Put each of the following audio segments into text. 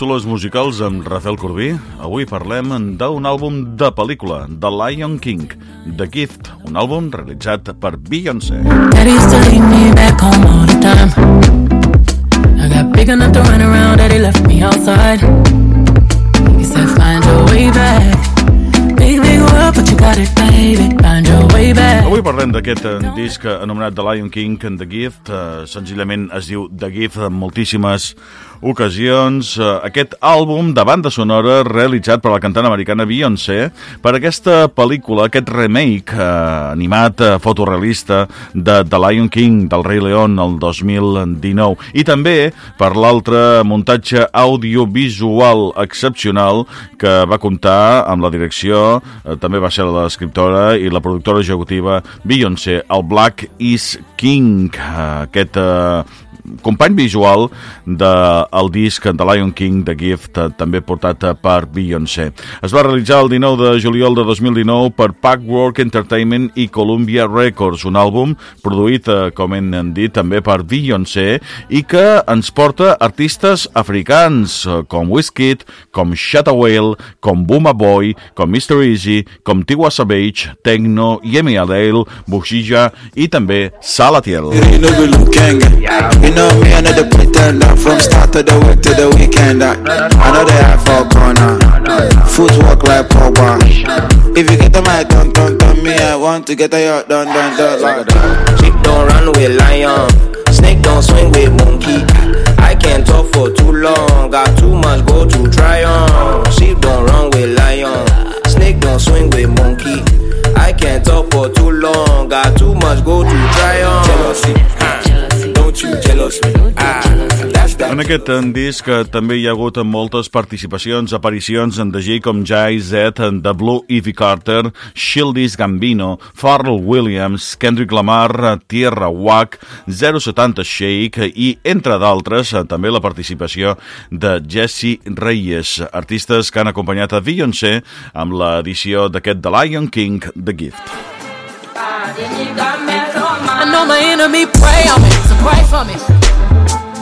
càpsules musicals amb Rafael Corbí. Avui parlem d'un àlbum de pel·lícula, The Lion King, The Gift, un àlbum realitzat per Beyoncé. Daddy used to leave me back home all the time. I got big enough to run around, daddy left me outside. He said, find your way back. Big, big world, but you got it, baby. Avui parlem d'aquest eh, disc anomenat The Lion King and The Gift. Eh, senzillament es diu The Gift en moltíssimes ocasions. Eh, aquest àlbum de banda sonora realitzat per la cantant americana Beyoncé per aquesta pel·lícula, aquest remake eh, animat eh, fotorealista de The Lion King del Rei León el 2019 i també per l'altre muntatge audiovisual excepcional que va comptar amb la direcció, eh, també va ser l'escriptora i la productora executiva Beyoncé, el Black is King, aquest eh, company visual del el disc de Lion King, The Gift, eh, també portat eh, per Beyoncé. Es va realitzar el 19 de juliol de 2019 per Packwork Entertainment i Columbia Records, un àlbum produït, eh, com hem dit, també per Beyoncé i que ens porta artistes africans com Wizkid, com Shatta Whale, com Booma Boy, com Mr. Easy, com Tiwa Savage, Tecno, Yemi Adele, Bushija i també Salatiel. You know we look gang. You know me, I know the pretender From start to the week to the weekend I, I know they have for corner Footwork like Pogba If you get the mic, done, done, done Me, I want to get a yacht done, done, done like Sheep don't run with lion. Snake don't swing with monkey. I can't talk for too long. Got too much go to try on. Sheep don't run with lion. Snake don't swing with monkey. I can't talk for too long. Got too much go to try on. Jealousy, En aquest disc eh, també hi ha hagut moltes participacions, aparicions en de com Jay Z, The Blue Ivy Carter, Shieldis Gambino, Pharrell Williams, Kendrick Lamar, eh, Tierra Wack, 070 Shake i, entre d'altres, eh, també la participació de Jesse Reyes, artistes que han acompanyat a Beyoncé amb l'edició d'aquest The Lion King, The Gift. I know my enemy pray on me, so pray for me.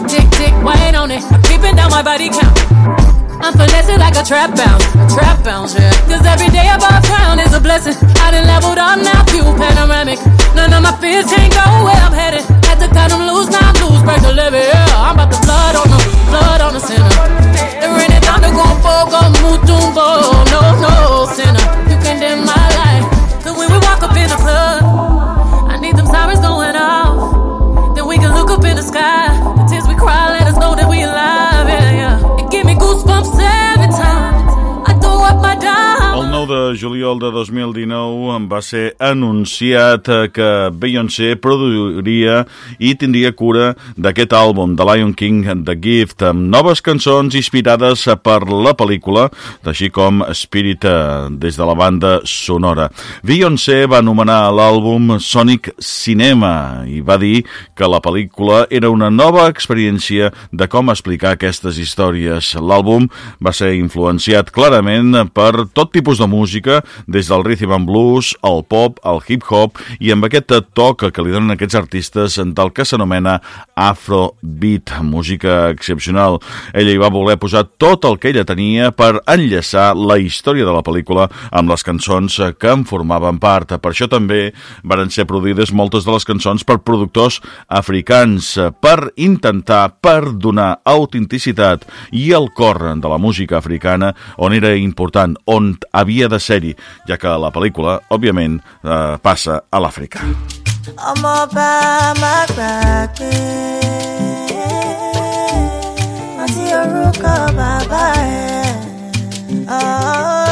Tick, tick, wait on it. I'm creeping down my body count. I'm finessing like a trap bounce, a trap bounce, yeah. Cause every day above ground is a blessing. I done leveled up now, view panoramic. None of my fears can't go where I'm headed. Had to cut them loose, now I'm loose, break the levee, yeah. I'm about to blood on them, blood on the sinner. The rain is down to go for, go de juliol de 2019 em va ser anunciat eh, que Beyoncé produiria i tindria cura d'aquest àlbum, The Lion King The Gift, amb noves cançons inspirades per la pel·lícula, així com Spirit eh, des de la banda sonora. Beyoncé va anomenar l'àlbum Sonic Cinema i va dir que la pel·lícula era una nova experiència de com explicar aquestes històries. L'àlbum va ser influenciat clarament per tot tipus de música, des del rhythm and blues, el pop, el hip-hop i amb aquest toc que li donen aquests artistes del que s'anomena Afrobeat, música excepcional. Ella hi va voler posar tot el que ella tenia per enllaçar la història de la pel·lícula amb les cançons que en formaven part. Per això també varen ser produïdes moltes de les cançons per productors africans per intentar, per donar autenticitat i el cor de la música africana on era important, on havia de ser-hi, ja que la pel·lícula, òbviament, eh, passa a l'Àfrica. My Oh,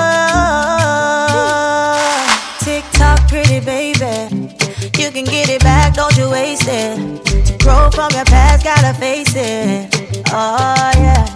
tick tock, pretty baby. You can get it back, don't you waste it. Grow from your past, gotta face it. Oh, yeah.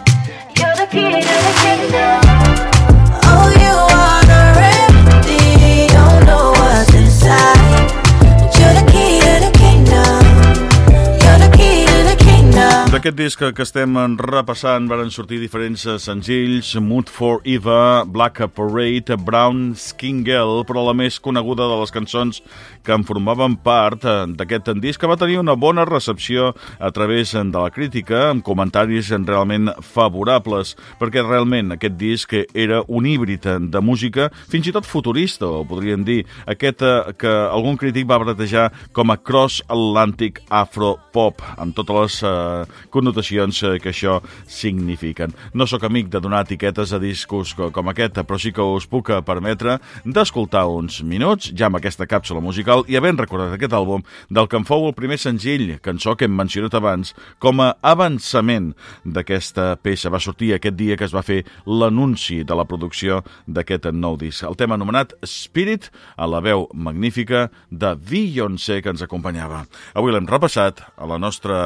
D'aquest disc que estem repassant varen sortir diferents eh, senzills, Mood for Eva, Black Parade, Brown Skin Girl, però la més coneguda de les cançons que en formaven part eh, d'aquest disc que va tenir una bona recepció a través de la crítica, amb comentaris realment favorables, perquè realment aquest disc era un híbrid de música, fins i tot futurista, o podríem dir, aquest eh, que algun crític va batejar com a cross-atlantic afro-pop, amb totes les eh, connotacions eh, que això signifiquen. No sóc amic de donar etiquetes a discos com aquest, però sí que us puc permetre d'escoltar uns minuts, ja amb aquesta càpsula musical, i havent recordat aquest àlbum del que en fou el primer senzill, cançó que hem mencionat abans, com a avançament d'aquesta peça. Va sortir aquest dia que es va fer l'anunci de la producció d'aquest nou disc. El tema anomenat Spirit, a la veu magnífica de Beyoncé que ens acompanyava. Avui l'hem repassat a la nostra,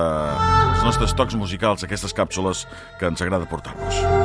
als nostres tocs musicals, aquestes càpsules que ens agrada portar-vos.